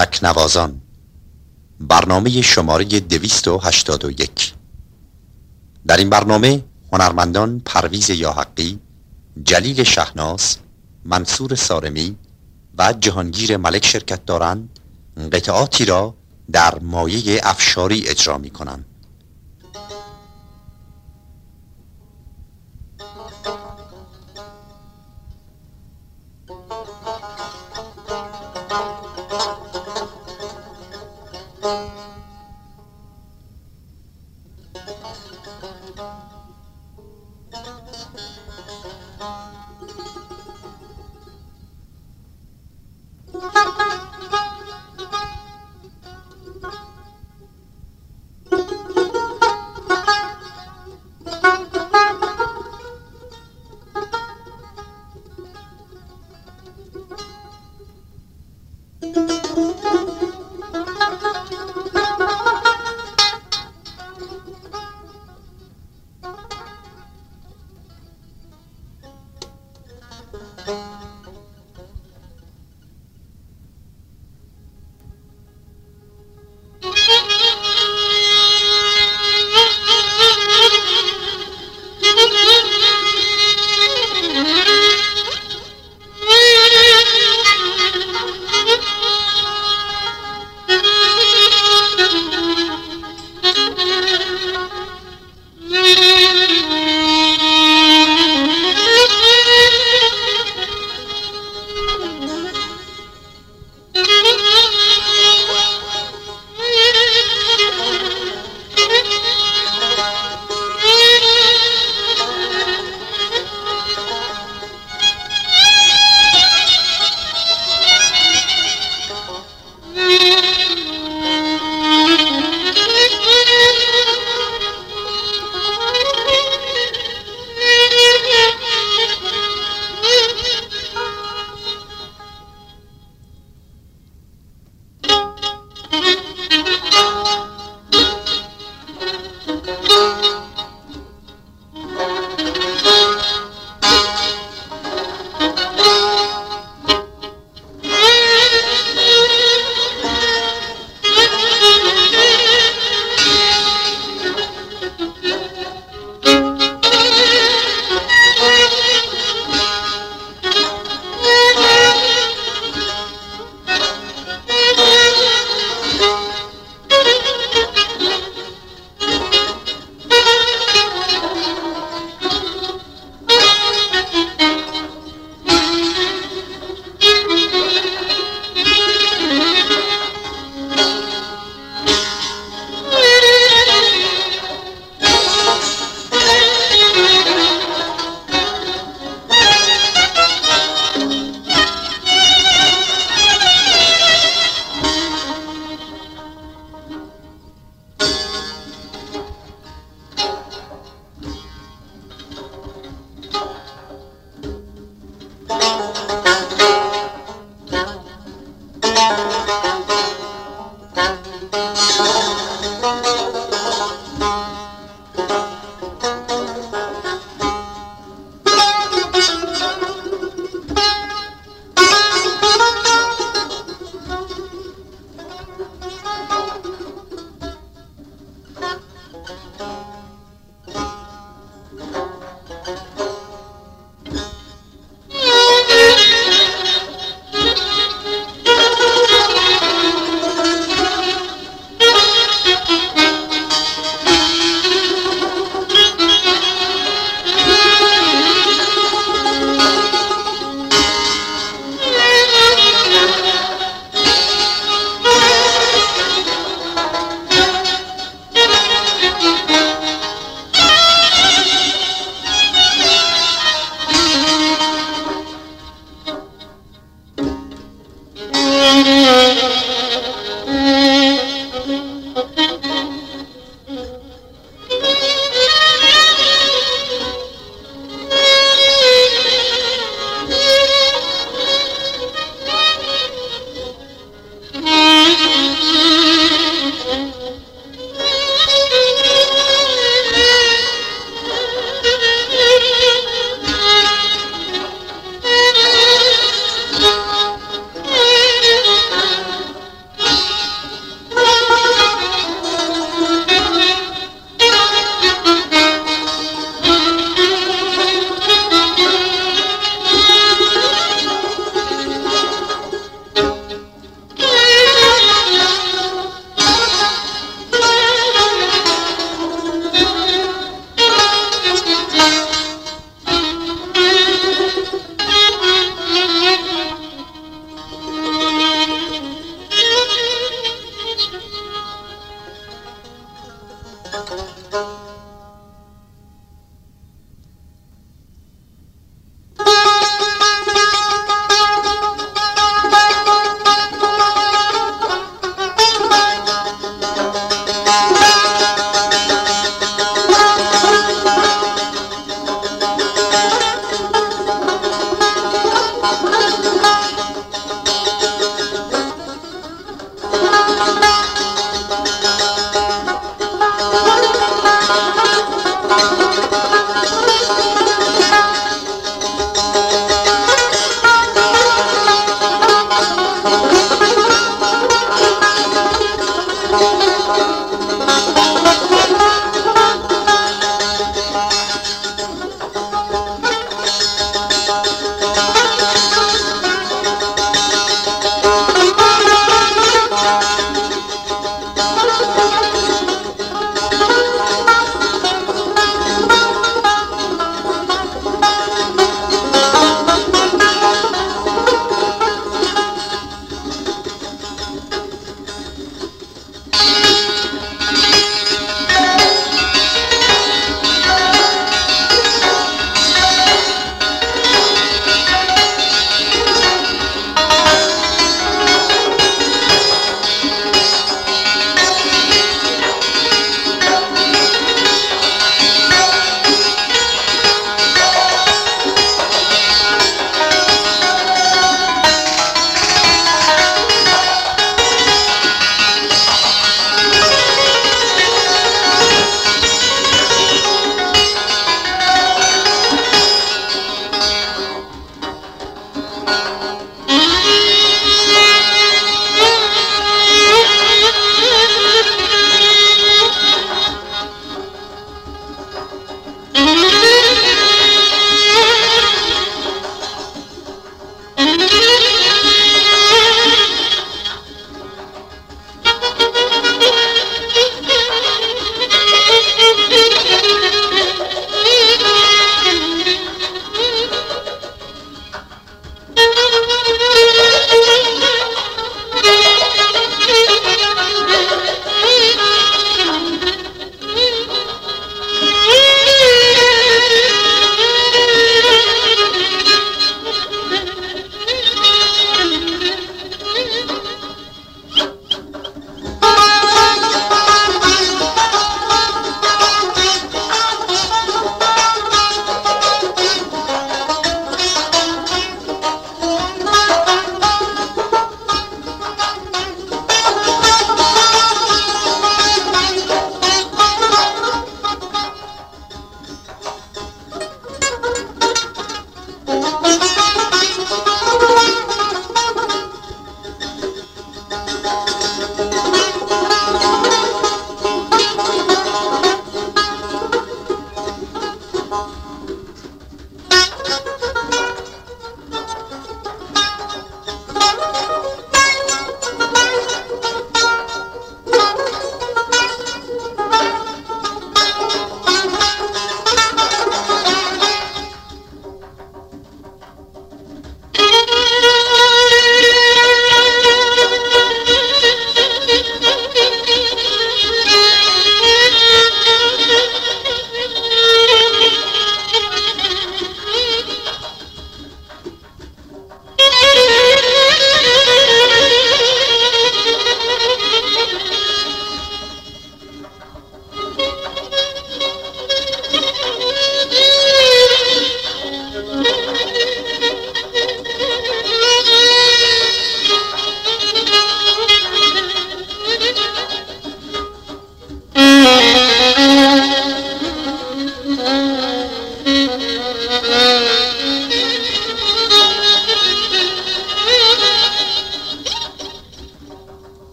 تکنوازان. برنامه شماره 281 در این برنامه هنرمندان پرویز یاحقی جلیل شهناس منصور سارمی و جهانگیر ملک شرکت دارند قطعاتی را در مایه افشاری اجرا می کنند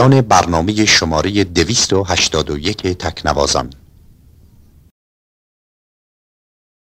پایان برنامه شماره 281 تکنوازان.